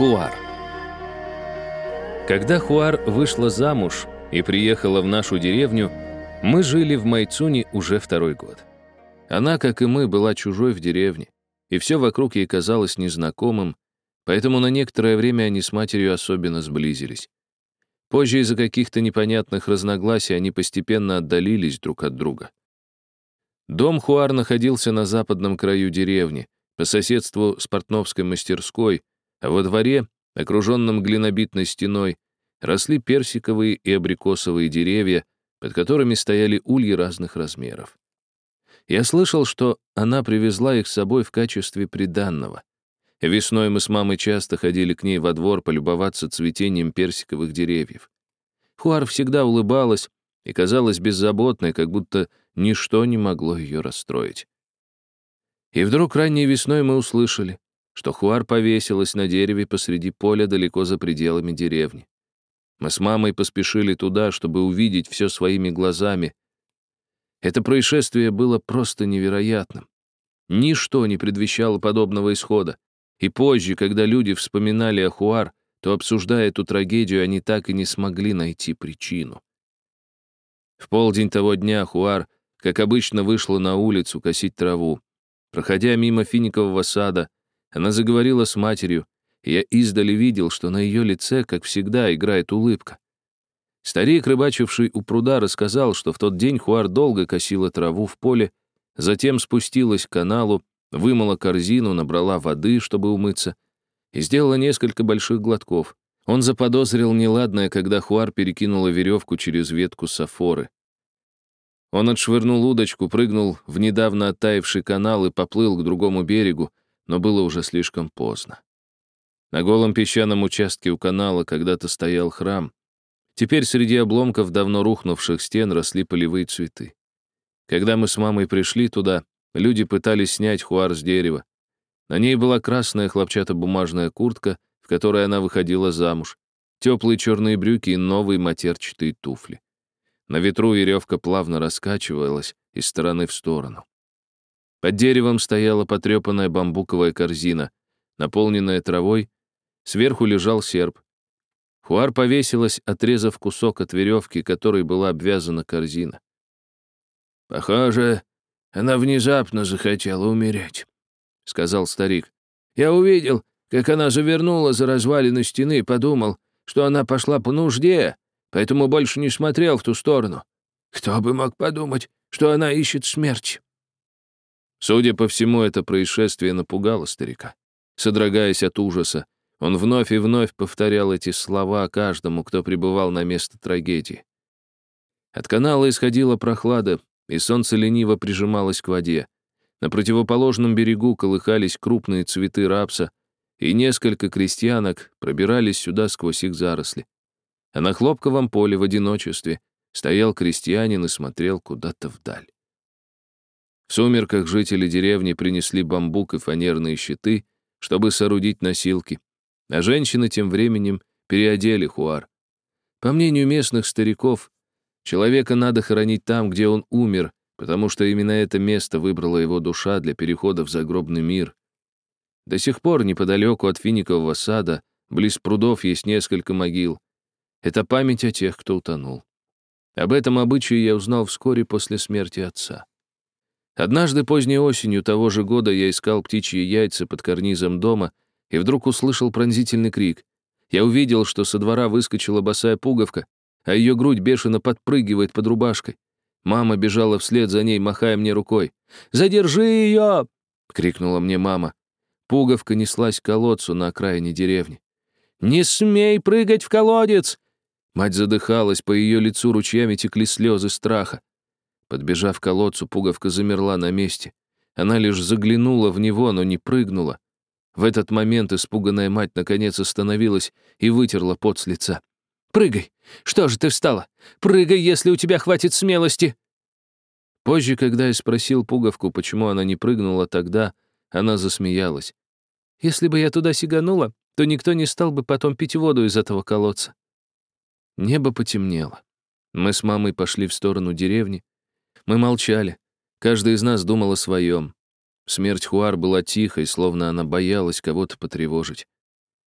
Хуар. Когда Хуар вышла замуж и приехала в нашу деревню, мы жили в Майцуне уже второй год. Она, как и мы, была чужой в деревне, и все вокруг ей казалось незнакомым, поэтому на некоторое время они с матерью особенно сблизились. Позже из-за каких-то непонятных разногласий они постепенно отдалились друг от друга. Дом Хуар находился на западном краю деревни, по соседству с портновской мастерской, а во дворе, окруженном глинобитной стеной, росли персиковые и абрикосовые деревья, под которыми стояли ульи разных размеров. Я слышал, что она привезла их с собой в качестве приданного. Весной мы с мамой часто ходили к ней во двор полюбоваться цветением персиковых деревьев. Хуар всегда улыбалась и казалась беззаботной, как будто ничто не могло ее расстроить. И вдруг ранней весной мы услышали, что Хуар повесилась на дереве посреди поля далеко за пределами деревни. Мы с мамой поспешили туда, чтобы увидеть все своими глазами. Это происшествие было просто невероятным. Ничто не предвещало подобного исхода. И позже, когда люди вспоминали о Хуар, то, обсуждая эту трагедию, они так и не смогли найти причину. В полдень того дня Хуар, как обычно, вышла на улицу косить траву. Проходя мимо финикового сада, она заговорила с матерью, и я издали видел, что на ее лице, как всегда, играет улыбка. Старик, рыбачивший у пруда, рассказал, что в тот день Хуар долго косила траву в поле, затем спустилась к каналу, вымыла корзину, набрала воды, чтобы умыться, и сделала несколько больших глотков. Он заподозрил неладное, когда Хуар перекинула веревку через ветку сафоры. Он отшвырнул удочку, прыгнул в недавно оттаивший канал и поплыл к другому берегу, но было уже слишком поздно. На голом песчаном участке у канала когда-то стоял храм. Теперь среди обломков давно рухнувших стен росли полевые цветы. Когда мы с мамой пришли туда, люди пытались снять хуар с дерева. На ней была красная хлопчатобумажная куртка, в которой она выходила замуж, теплые черные брюки и новые матерчатые туфли. На ветру веревка плавно раскачивалась из стороны в сторону. Под деревом стояла потрепанная бамбуковая корзина, наполненная травой, сверху лежал серп. Хуар повесилась, отрезав кусок от веревки, которой была обвязана корзина. «Похоже, она внезапно захотела умереть», — сказал старик. «Я увидел, как она завернула за развалины стены и подумал, что она пошла по нужде, поэтому больше не смотрел в ту сторону. Кто бы мог подумать, что она ищет смерть?» Судя по всему, это происшествие напугало старика. Содрогаясь от ужаса, он вновь и вновь повторял эти слова каждому, кто пребывал на место трагедии. От канала исходила прохлада, и солнце лениво прижималось к воде. На противоположном берегу колыхались крупные цветы рапса, и несколько крестьянок пробирались сюда сквозь их заросли а на хлопковом поле в одиночестве стоял крестьянин и смотрел куда-то вдаль. В сумерках жители деревни принесли бамбук и фанерные щиты, чтобы соорудить носилки, а женщины тем временем переодели хуар. По мнению местных стариков, человека надо хоронить там, где он умер, потому что именно это место выбрала его душа для перехода в загробный мир. До сих пор неподалеку от финикового сада, близ прудов, есть несколько могил, это память о тех, кто утонул. Об этом обычае я узнал вскоре после смерти отца. Однажды поздней осенью того же года я искал птичьи яйца под карнизом дома и вдруг услышал пронзительный крик. Я увидел, что со двора выскочила босая пуговка, а ее грудь бешено подпрыгивает под рубашкой. Мама бежала вслед за ней, махая мне рукой. «Задержи ее!» — крикнула мне мама. Пуговка неслась к колодцу на окраине деревни. «Не смей прыгать в колодец!» Мать задыхалась, по ее лицу ручьями текли слезы страха. Подбежав к колодцу, пуговка замерла на месте. Она лишь заглянула в него, но не прыгнула. В этот момент испуганная мать наконец остановилась и вытерла пот с лица. «Прыгай! Что же ты встала? Прыгай, если у тебя хватит смелости!» Позже, когда я спросил пуговку, почему она не прыгнула тогда, она засмеялась. «Если бы я туда сиганула, то никто не стал бы потом пить воду из этого колодца. Небо потемнело. Мы с мамой пошли в сторону деревни. Мы молчали. Каждый из нас думал о своем. Смерть Хуар была тихой, словно она боялась кого-то потревожить.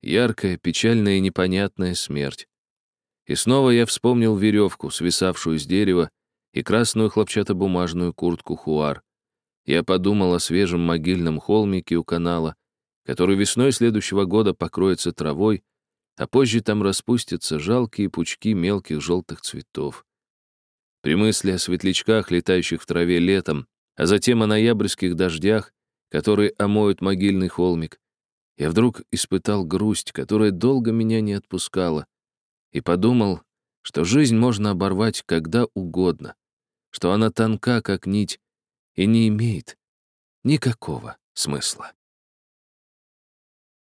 яркая, печальная и непонятная смерть. И снова я вспомнил веревку, свисавшую с дерева, и красную хлопчатобумажную куртку хуар. Я подумал о свежем могильном холмике у канала, который весной следующего года покроется травой, а позже там распустятся жалкие пучки мелких желтых цветов. При мысли о светлячках, летающих в траве летом, а затем о ноябрьских дождях, которые омоют могильный холмик, я вдруг испытал грусть, которая долго меня не отпускала, и подумал, что жизнь можно оборвать когда угодно, что она тонка, как нить, и не имеет никакого смысла.